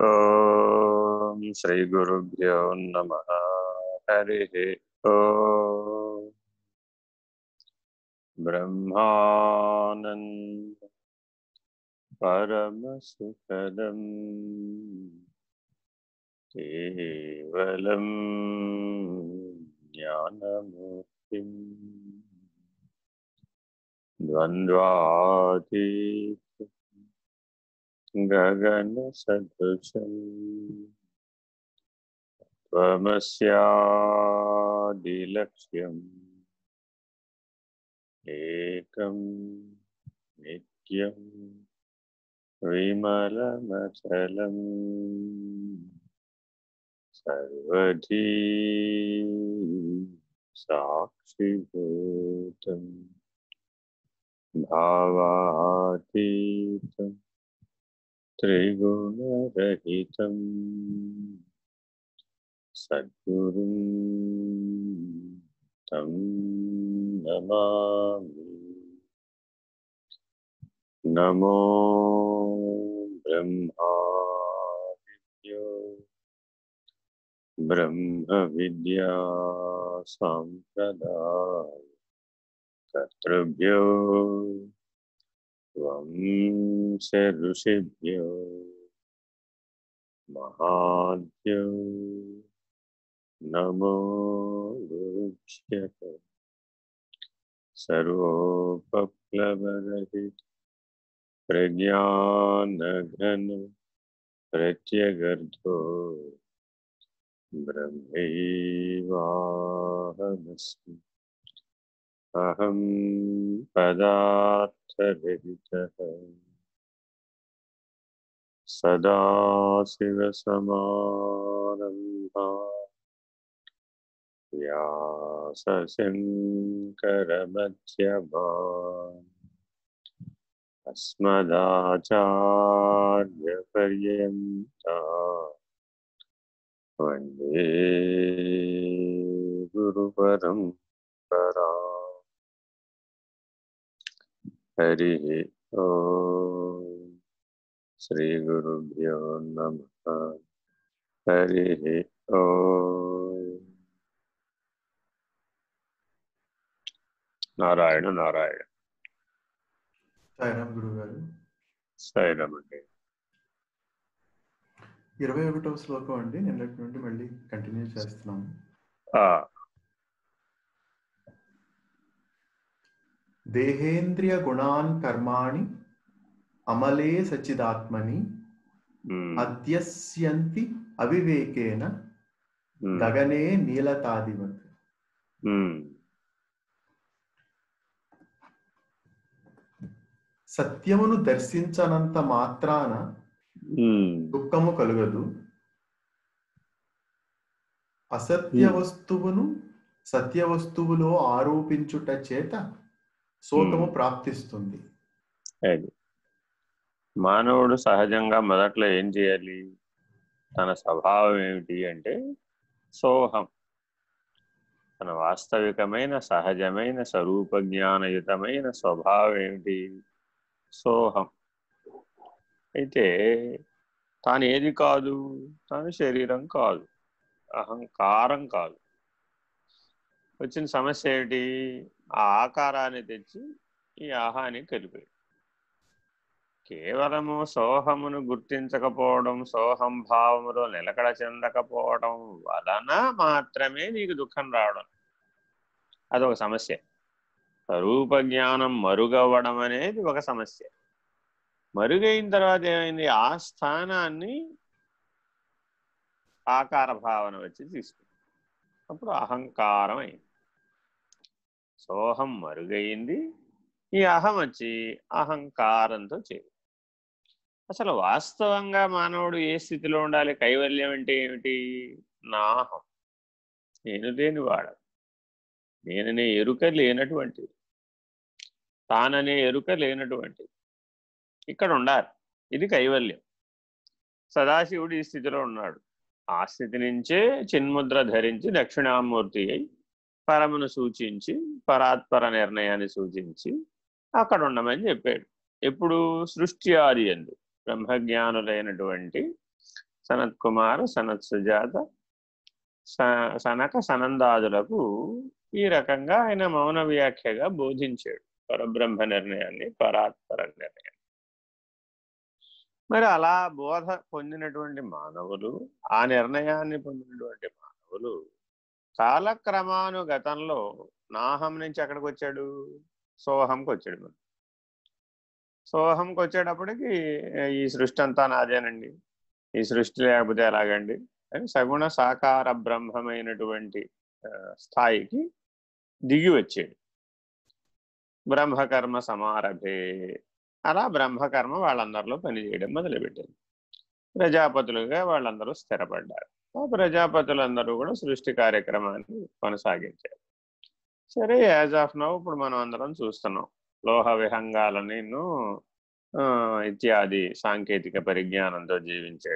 ఓం శ్రీ గురుభ్యో నమ హరి ఓం బ్రహ్మానంద పరమసుఖదం కేవలం జ్ఞానమూర్తిం गगनसदृशं त्वमस्यादिलक्ष्यम्। एकं नित्यं विमलमचल सर्वधी साक्षिभूतं भावाती त्रिगुणरहितं सद्गुरुं तं नमामि। नमो ब्रह्मादिभ्यो। ब्रह्मविद्या सम्प्रदाय कर्तृभ्यो त्वं ऋषिभ्यो महाभ्यो नमो गुरुभ्यः। सर्वोपप्लवरहित प्रज्ञानघन प्रत्यगर्धो ब्रह्मैवाहमस्मि। अहं पदार्थरहितः सदाशिवसमारम्भा व्यासशङ्करमध्यमा अस्मदाचार्यपर्यन्ता। वंदे హరి ఓ శ్రీ గురుభ్యో నమ. హరి ఓ నారాయణ నారాయణ. సాయిరామ్ గురువు గారు సాయిరామ్ అండి. ఇరవై ఒకటో శ్లోకం అండి. నేను మళ్ళీ కంటిన్యూ చేస్తున్నాము దేహేంద్రియ గుణాన్ కర్మాణి అమలే సచిదాత్మని అధ్యస్యంతి అవివేకేన గగనే నీలతాదివత్. సత్యమును దర్శించనంత మాత్రాన దుఃఖము కలుగదు. అసత్య. వస్తువును సత్య వస్తువులో ఆరోపించుట చేత Hmm. ప్రాప్తిస్తుంది. మానవుడు సహజంగా మొదట్లో ఏం చేయాలి? తన స్వభావం ఏమిటి అంటే సోహం. తన వాస్తవికమైన సహజమైన స్వరూప జ్ఞానయుతమైన స్వభావం ఏమిటి? సోహం. అయితే తాను ఏది కాదు? తాను శరీరం కాదు. అహంకారం కాదు. వచ్చిన సమస్య ఏమిటి? ఆ ఆకారాన్ని తెచ్చి ఈ ఆహాని కలిపాడు కేవలము సోహమును గుర్తించకపోవడం సోహం భావములో నిలకడ చెందకపోవడం వలన మాత్రమే నీకు దుఃఖం రావడం. అదొక సమస్య. స్వరూప జ్ఞానం మరుగవ్వడం అనేది ఒక సమస్య. మరుగైన తర్వాత ఏమైంది? ఆ స్థానాన్ని ఆకార భావన వచ్చి తీసుకుంది. అప్పుడు అహంకారం అయింది. సోహం మరుగైంది. ఈ అహం వచ్చి అహంకారంతో చేరు అసలు వాస్తవంగా మానవుడు ఏ స్థితిలో ఉండాలి? కైవల్యం అంటే ఏమిటి? నాహం. నేను లేని వాడ. నేననే ఎరుక లేనటువంటిది తాననే ఎరుక లేనటువంటిది ఇక్కడ ఉండాలి. ఇది కైవల్యం. సదాశివుడు ఈ స్థితిలో ఉన్నాడు. ఆ స్థితి నుంచే చిన్ముద్ర ధరించి దక్షిణామూర్తి అయి పరమును సూచించి పరాత్పర నిర్ణయాన్ని సూచించి అక్కడ ఉండమని చెప్పాడు. ఎప్పుడు? సృష్టి ఆది ఎందు. బ్రహ్మజ్ఞానులైనటువంటి సనత్ కుమార్ సనత్ సుజాత సనక సనందాదులకు ఈ రకంగా ఆయన మౌన వ్యాఖ్యగా బోధించాడు. పరబ్రహ్మ నిర్ణయాన్ని పరాత్పర నిర్ణయాన్ని. మరి అలా బోధ పొందినటువంటి మానవులు ఆ నిర్ణయాన్ని పొందినటువంటి మానవులు కాలక్రమానుగతంలో నాహం నుంచి ఎక్కడికి వచ్చాడు? సోహంకి వచ్చాడు మనం సోహంకి వచ్చేటప్పటికి ఈ సృష్టి అంతా నాదేనండి. ఈ సృష్టి లేకపోతే ఎలాగండి? అని సగుణ సాకార బ్రహ్మమైనటువంటి స్థాయికి దిగి వచ్చాడు. బ్రహ్మకర్మ సమారభే. అలా బ్రహ్మకర్మ వాళ్ళందరిలో పనిచేయడం మొదలుపెట్టింది ప్రజాపతులుగా వాళ్ళందరూ స్థిరపడ్డారు. ప్రజాపతులందరూ కూడా సృష్టి కార్యక్రమాన్ని కొనసాగించారు. సరే యాజ్ ఆఫ్ నౌ ఇప్పుడు మనం అందరం చూస్తున్నాం. లోహ విహంగాలని ఇత్యాది సాంకేతిక పరిజ్ఞానంతో జీవించాడు